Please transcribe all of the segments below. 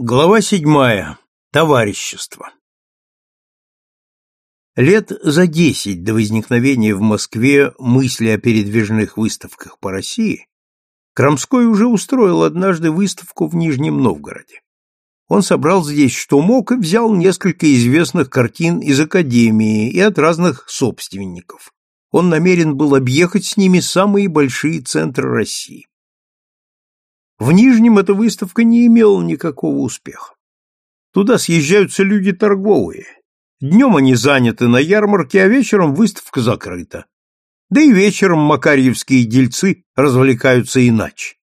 Глава седьмая. Товарищество. Лет за десять до возникновения в Москве мысли о передвижных выставках по России Крамской уже устроил однажды выставку в Нижнем Новгороде. Он собрал здесь что мог и взял несколько известных картин из Академии и от разных собственников. Он намерен был объехать с ними самые большие центры России. В Нижнем эта выставка не имела никакого успеха. Туда съезжаются люди торговые. Днем они заняты на ярмарке, а вечером выставка закрыта. Да и вечером макарьевские дельцы развлекаются иначе.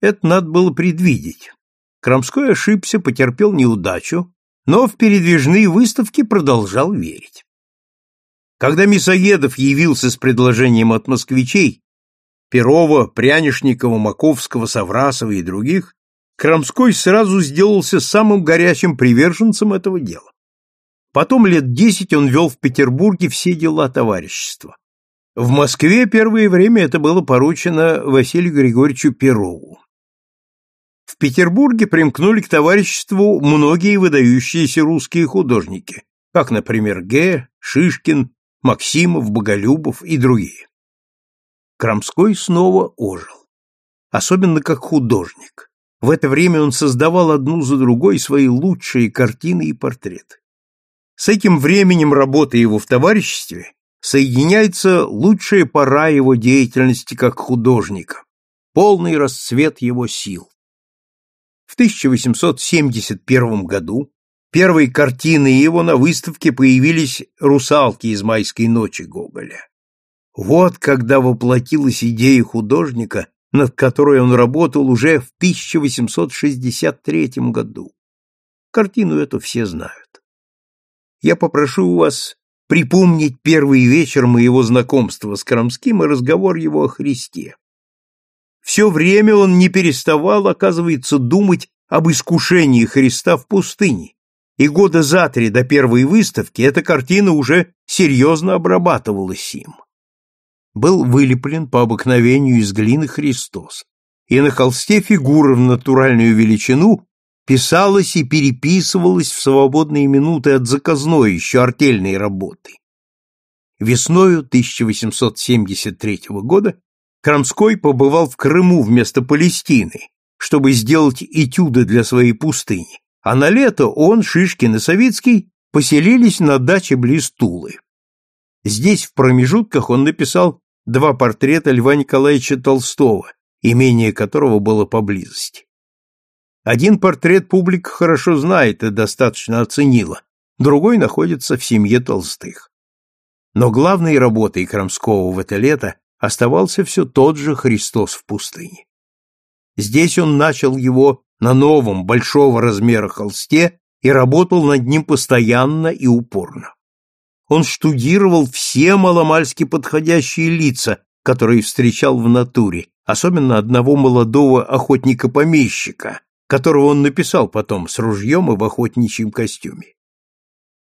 Это надо было предвидеть. Крамской ошибся, потерпел неудачу, но в передвижные выставки продолжал верить. Когда Мясоедов явился с предложением от москвичей, Перова, Прянишникова, Маковского, Саврасова и других, Крамской сразу сделался самым горячим приверженцем этого дела. Потом лет десять он вел в Петербурге все дела товарищества. В Москве первое время это было поручено Василию Григорьевичу Перову. В Петербурге примкнули к товариществу многие выдающиеся русские художники, как, например, Г., Шишкин, Максимов, Боголюбов и другие. Крамской снова ожил. Особенно как художник. В это время он создавал одну за другой свои лучшие картины и портреты. С этим временем работы его в товариществе соединяется лучшая пора его деятельности как художника, полный расцвет его сил. В 1871 году первые картины его на выставке появились «Русалки из майской ночи» Гоголя. Вот когда воплотилась идея художника, над которой он работал уже в 1863 году. Картину эту все знают. Я попрошу у вас припомнить первый вечер моего знакомства с Крамским и разговор его о Христе. Все время он не переставал, оказывается, думать об искушении Христа в пустыне, и года за три до первой выставки эта картина уже серьезно обрабатывалась им был вылеплен по обыкновению из глины Христос, и на холсте фигура в натуральную величину писалась и переписывалась в свободные минуты от заказной еще артельной работы. Весною 1873 года Крамской побывал в Крыму вместо Палестины, чтобы сделать этюды для своей пустыни, а на лето он, Шишкин и Савицкий поселились на даче близ Тулы. Здесь в промежутках он написал два портрета Льва Николаевича Толстого, имение которого было поблизости. Один портрет публика хорошо знает и достаточно оценила, другой находится в семье Толстых. Но главной работой Крамского в это лето оставался все тот же Христос в пустыне. Здесь он начал его на новом, большого размера холсте и работал над ним постоянно и упорно он штудировал все маломальски подходящие лица, которые встречал в натуре, особенно одного молодого охотника-помещика, которого он написал потом с ружьем и в охотничьем костюме.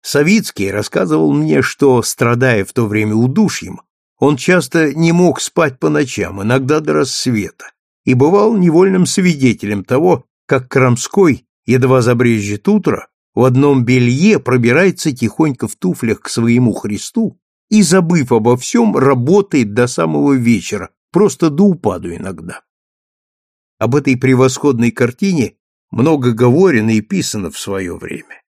Савицкий рассказывал мне, что, страдая в то время удушьем, он часто не мог спать по ночам, иногда до рассвета, и бывал невольным свидетелем того, как Крамской, едва забрежет утро, в одном белье пробирается тихонько в туфлях к своему Христу и, забыв обо всем, работает до самого вечера, просто до упаду иногда. Об этой превосходной картине много говорено и писано в свое время.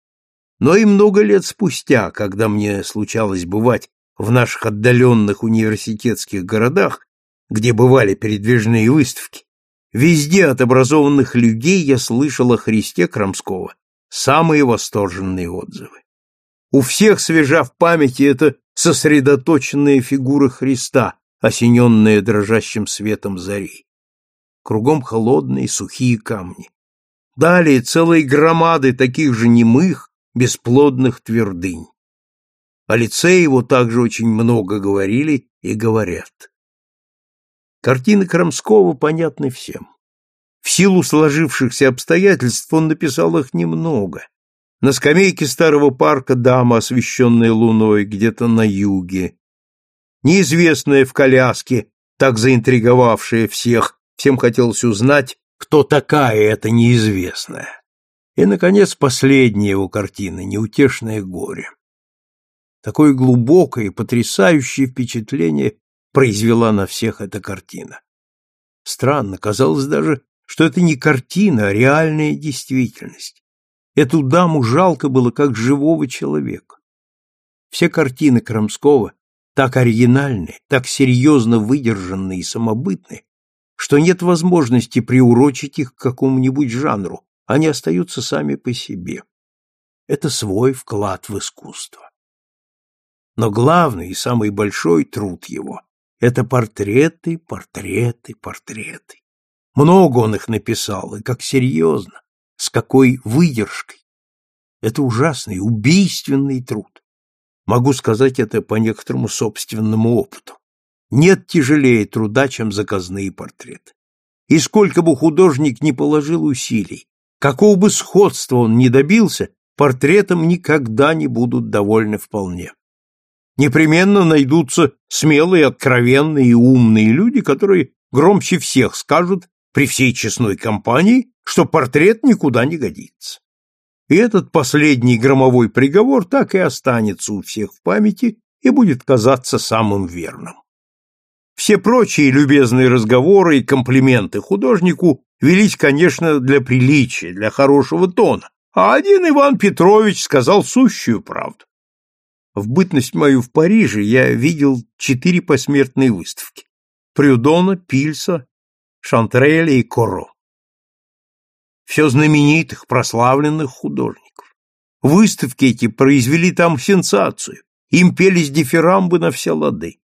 Но и много лет спустя, когда мне случалось бывать в наших отдаленных университетских городах, где бывали передвижные выставки, везде от образованных людей я слышал о Христе Крамского самые восторженные отзывы. У всех свежа в памяти эта сосредоточенная фигура Христа, осененная дрожащим светом зари. Кругом холодные сухие камни. Далее целые громады таких же немых, бесплодных твердынь. О лице его также очень много говорили и говорят. Картины Крамского понятны всем. В силу сложившихся обстоятельств он написал их немного. На скамейке старого парка дама, освещенная луной, где-то на юге. Неизвестная в коляске, так заинтриговавшая всех, всем хотелось узнать, кто такая эта неизвестная. И, наконец, последняя его картина «Неутешное горе». Такое глубокое и потрясающее впечатление произвела на всех эта картина. Странно, казалось даже, что это не картина, а реальная действительность. Эту даму жалко было как живого человека. Все картины Крамского так оригинальны, так серьезно выдержанны и самобытны, что нет возможности приурочить их к какому-нибудь жанру, они остаются сами по себе. Это свой вклад в искусство. Но главный и самый большой труд его — это портреты, портреты, портреты. Много он их написал, и как серьезно, с какой выдержкой. Это ужасный, убийственный труд. Могу сказать это по некоторому собственному опыту. Нет тяжелее труда, чем заказные портреты. И сколько бы художник ни положил усилий, какого бы сходства он ни добился, портретом никогда не будут довольны вполне. Непременно найдутся смелые, откровенные и умные люди, которые громче всех скажут при всей честной компании, что портрет никуда не годится. И этот последний громовой приговор так и останется у всех в памяти и будет казаться самым верным. Все прочие любезные разговоры и комплименты художнику велись, конечно, для приличия, для хорошего тона, а один Иван Петрович сказал сущую правду. В бытность мою в Париже я видел четыре посмертные выставки – Прюдона, Пильса, Шантреля и Коро. Все знаменитых, прославленных художников. Выставки эти произвели там сенсацию, им пелись дифирамбы на все лады.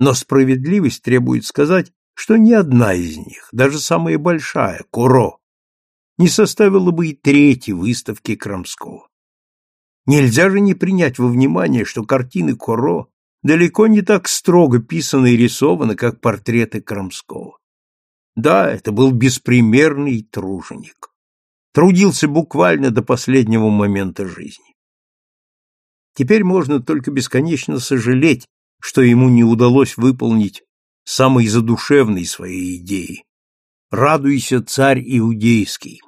Но справедливость требует сказать, что ни одна из них, даже самая большая, Куро, не составила бы и третьей выставки Крамского. Нельзя же не принять во внимание, что картины Коро далеко не так строго писаны и рисованы, как портреты Крамского. Да, это был беспримерный труженик. Трудился буквально до последнего момента жизни. Теперь можно только бесконечно сожалеть, что ему не удалось выполнить самой задушевной своей идеи. «Радуйся, царь иудейский».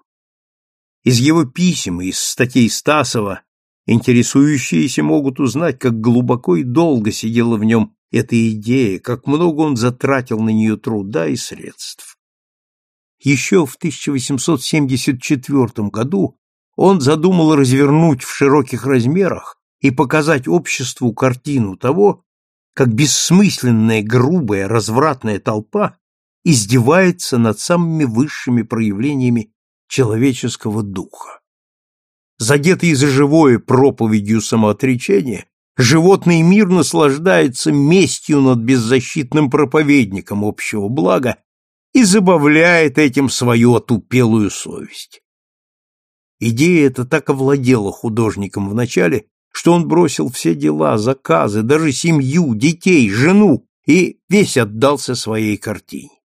Из его писем и из статей Стасова интересующиеся могут узнать, как глубоко и долго сидела в нем эта идея, как много он затратил на нее труда и средств. Еще в 1874 году он задумал развернуть в широких размерах и показать обществу картину того, как бессмысленная, грубая, развратная толпа издевается над самыми высшими проявлениями человеческого духа. Задетый за живое проповедью самоотречения, животный мир наслаждается местью над беззащитным проповедником общего блага и забавляет этим свою отупелую совесть. Идея эта так овладела художником вначале, что он бросил все дела, заказы, даже семью, детей, жену и весь отдался своей картине.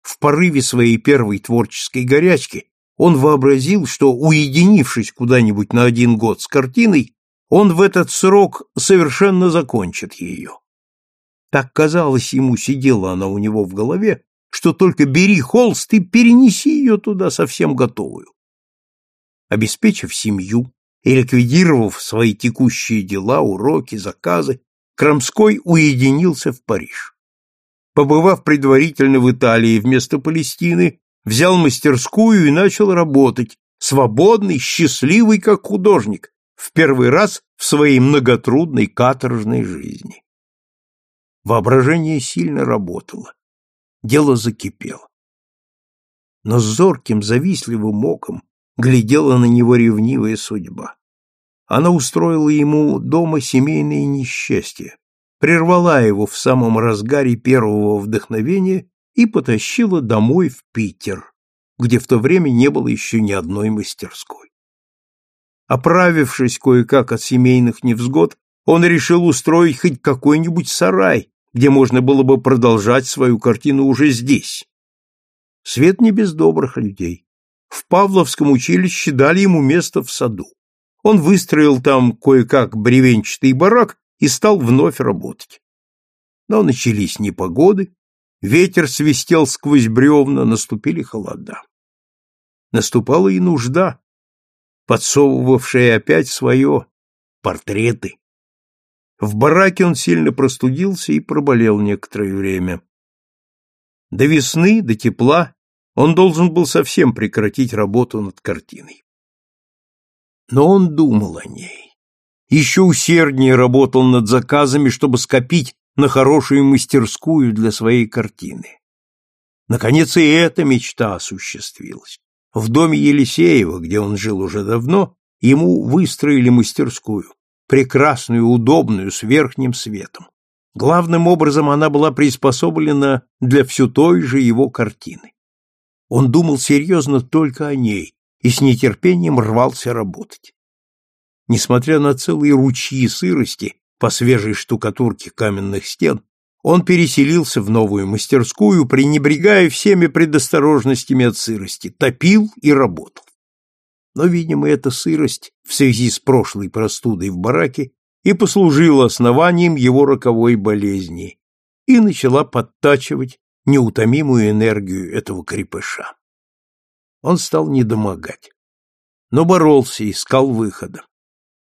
В порыве своей первой творческой горячки он вообразил, что, уединившись куда-нибудь на один год с картиной, он в этот срок совершенно закончит ее. Так казалось ему, сидела она у него в голове, что только бери холст и перенеси ее туда совсем готовую. Обеспечив семью, и ликвидировав свои текущие дела, уроки, заказы, Крамской уединился в Париж. Побывав предварительно в Италии вместо Палестины, взял мастерскую и начал работать, свободный, счастливый как художник, в первый раз в своей многотрудной каторжной жизни. Воображение сильно работало. Дело закипело. Но с зорким, завистливым оком глядела на него ревнивая судьба. Она устроила ему дома семейное несчастье, прервала его в самом разгаре первого вдохновения и потащила домой в Питер, где в то время не было еще ни одной мастерской. Оправившись кое-как от семейных невзгод, он решил устроить хоть какой-нибудь сарай, где можно было бы продолжать свою картину уже здесь. Свет не без добрых людей в Павловском училище дали ему место в саду. Он выстроил там кое-как бревенчатый барак и стал вновь работать. Но начались непогоды, ветер свистел сквозь бревна, наступили холода. Наступала и нужда, подсовывавшая опять свое портреты. В бараке он сильно простудился и проболел некоторое время. До весны, до тепла он должен был совсем прекратить работу над картиной. Но он думал о ней. Еще усерднее работал над заказами, чтобы скопить на хорошую мастерскую для своей картины. Наконец и эта мечта осуществилась. В доме Елисеева, где он жил уже давно, ему выстроили мастерскую, прекрасную, удобную, с верхним светом. Главным образом она была приспособлена для все той же его картины. Он думал серьезно только о ней и с нетерпением рвался работать. Несмотря на целые ручьи сырости по свежей штукатурке каменных стен, он переселился в новую мастерскую, пренебрегая всеми предосторожностями от сырости, топил и работал. Но, видимо, эта сырость в связи с прошлой простудой в бараке и послужила основанием его роковой болезни и начала подтачивать неутомимую энергию этого крепыша. Он стал недомогать, но боролся, искал выхода.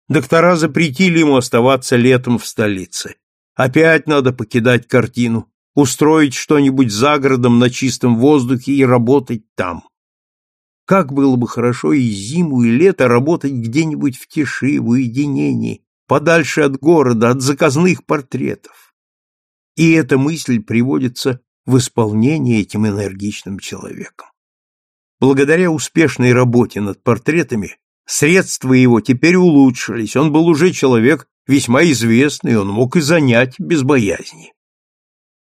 Доктора запретили ему оставаться летом в столице. Опять надо покидать картину, устроить что-нибудь за городом на чистом воздухе и работать там. Как было бы хорошо и зиму, и лето работать где-нибудь в тиши, в уединении, подальше от города, от заказных портретов. И эта мысль приводится в исполнение этим энергичным человеком. Благодаря успешной работе над портретами средства его теперь улучшились, он был уже человек весьма известный, он мог и занять без боязни.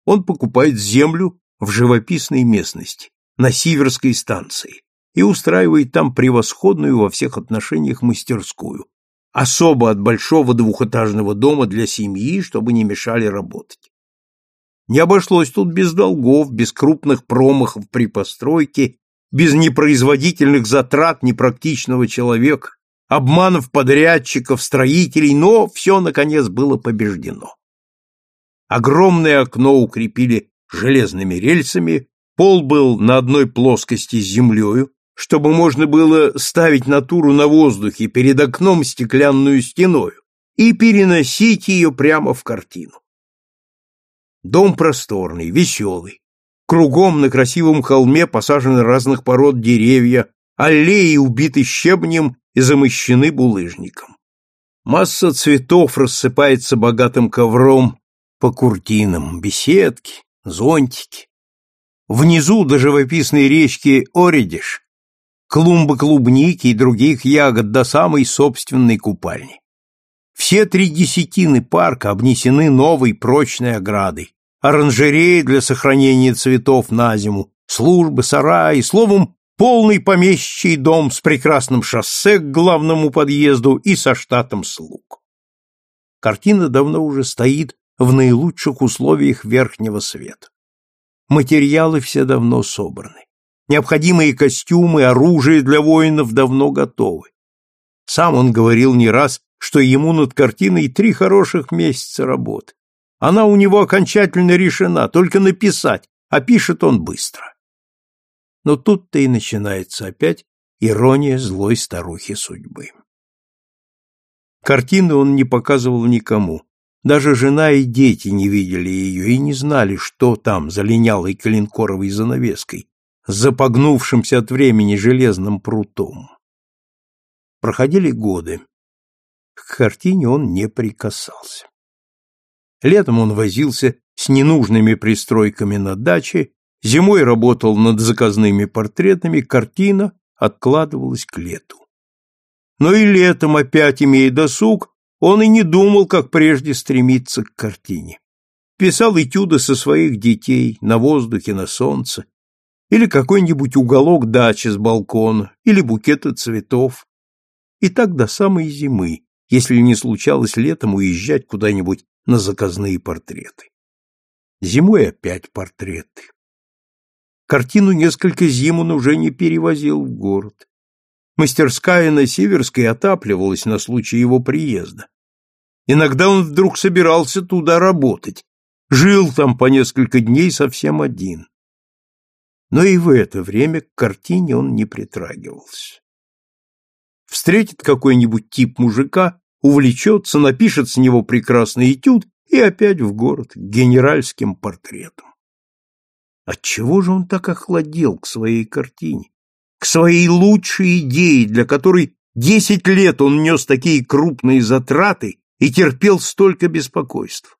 Он покупает землю в живописной местности, на Сиверской станции, и устраивает там превосходную во всех отношениях мастерскую, особо от большого двухэтажного дома для семьи, чтобы не мешали работать. Не обошлось тут без долгов, без крупных промахов при постройке, без непроизводительных затрат непрактичного человека, обманов подрядчиков, строителей, но все, наконец, было побеждено. Огромное окно укрепили железными рельсами, пол был на одной плоскости с землею, чтобы можно было ставить натуру на воздухе перед окном стеклянную стеною и переносить ее прямо в картину. Дом просторный, веселый. Кругом на красивом холме посажены разных пород деревья, аллеи убиты щебнем и замощены булыжником. Масса цветов рассыпается богатым ковром по куртинам, беседки, зонтики. Внизу до живописной речки Оредиш клумбы клубники и других ягод до самой собственной купальни. Все три десятины парка обнесены новой прочной оградой, оранжереи для сохранения цветов на зиму, службы, сараи, словом, полный помещичий дом с прекрасным шоссе к главному подъезду и со штатом слуг. Картина давно уже стоит в наилучших условиях верхнего света. Материалы все давно собраны. Необходимые костюмы, оружие для воинов давно готовы. Сам он говорил не раз, что ему над картиной три хороших месяца работы. Она у него окончательно решена, только написать, а пишет он быстро. Но тут-то и начинается опять ирония злой старухи судьбы. Картины он не показывал никому. Даже жена и дети не видели ее и не знали, что там за линялой коленкоровой занавеской, запогнувшимся от времени железным прутом. Проходили годы. К картине он не прикасался. Летом он возился с ненужными пристройками на даче, зимой работал над заказными портретами, картина откладывалась к лету. Но и летом, опять имея досуг, он и не думал, как прежде стремиться к картине. Писал этюды со своих детей, на воздухе, на солнце, или какой-нибудь уголок дачи с балкона, или букеты цветов. И так до самой зимы, если не случалось летом уезжать куда-нибудь на заказные портреты. Зимой опять портреты. Картину несколько зим он уже не перевозил в город. Мастерская на Северской отапливалась на случай его приезда. Иногда он вдруг собирался туда работать, жил там по несколько дней совсем один но и в это время к картине он не притрагивался. встретит какой-нибудь тип мужика, увлечется, напишет с него прекрасный этюд и опять в город к генеральским портретам. Отчего же он так охладел к своей картине, к своей лучшей идее, для которой десять лет он нес такие крупные затраты и терпел столько беспокойств?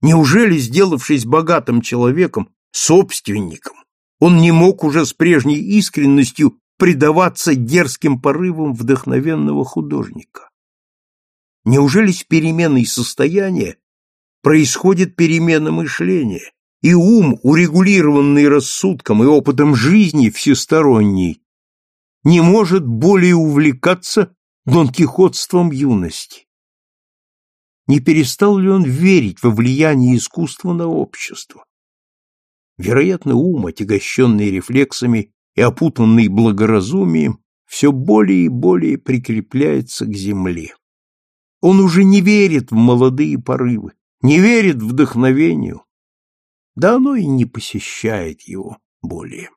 Неужели, сделавшись богатым человеком, собственником, он не мог уже с прежней искренностью предаваться дерзким порывам вдохновенного художника? Неужели с переменой состояния происходит перемена мышления, и ум, урегулированный рассудком и опытом жизни всесторонний, не может более увлекаться донкихотством юности? Не перестал ли он верить во влияние искусства на общество? Вероятно, ум, отягощенный рефлексами и опутанный благоразумием, все более и более прикрепляется к земле. Он уже не верит в молодые порывы, не верит вдохновению. Да оно и не посещает его более.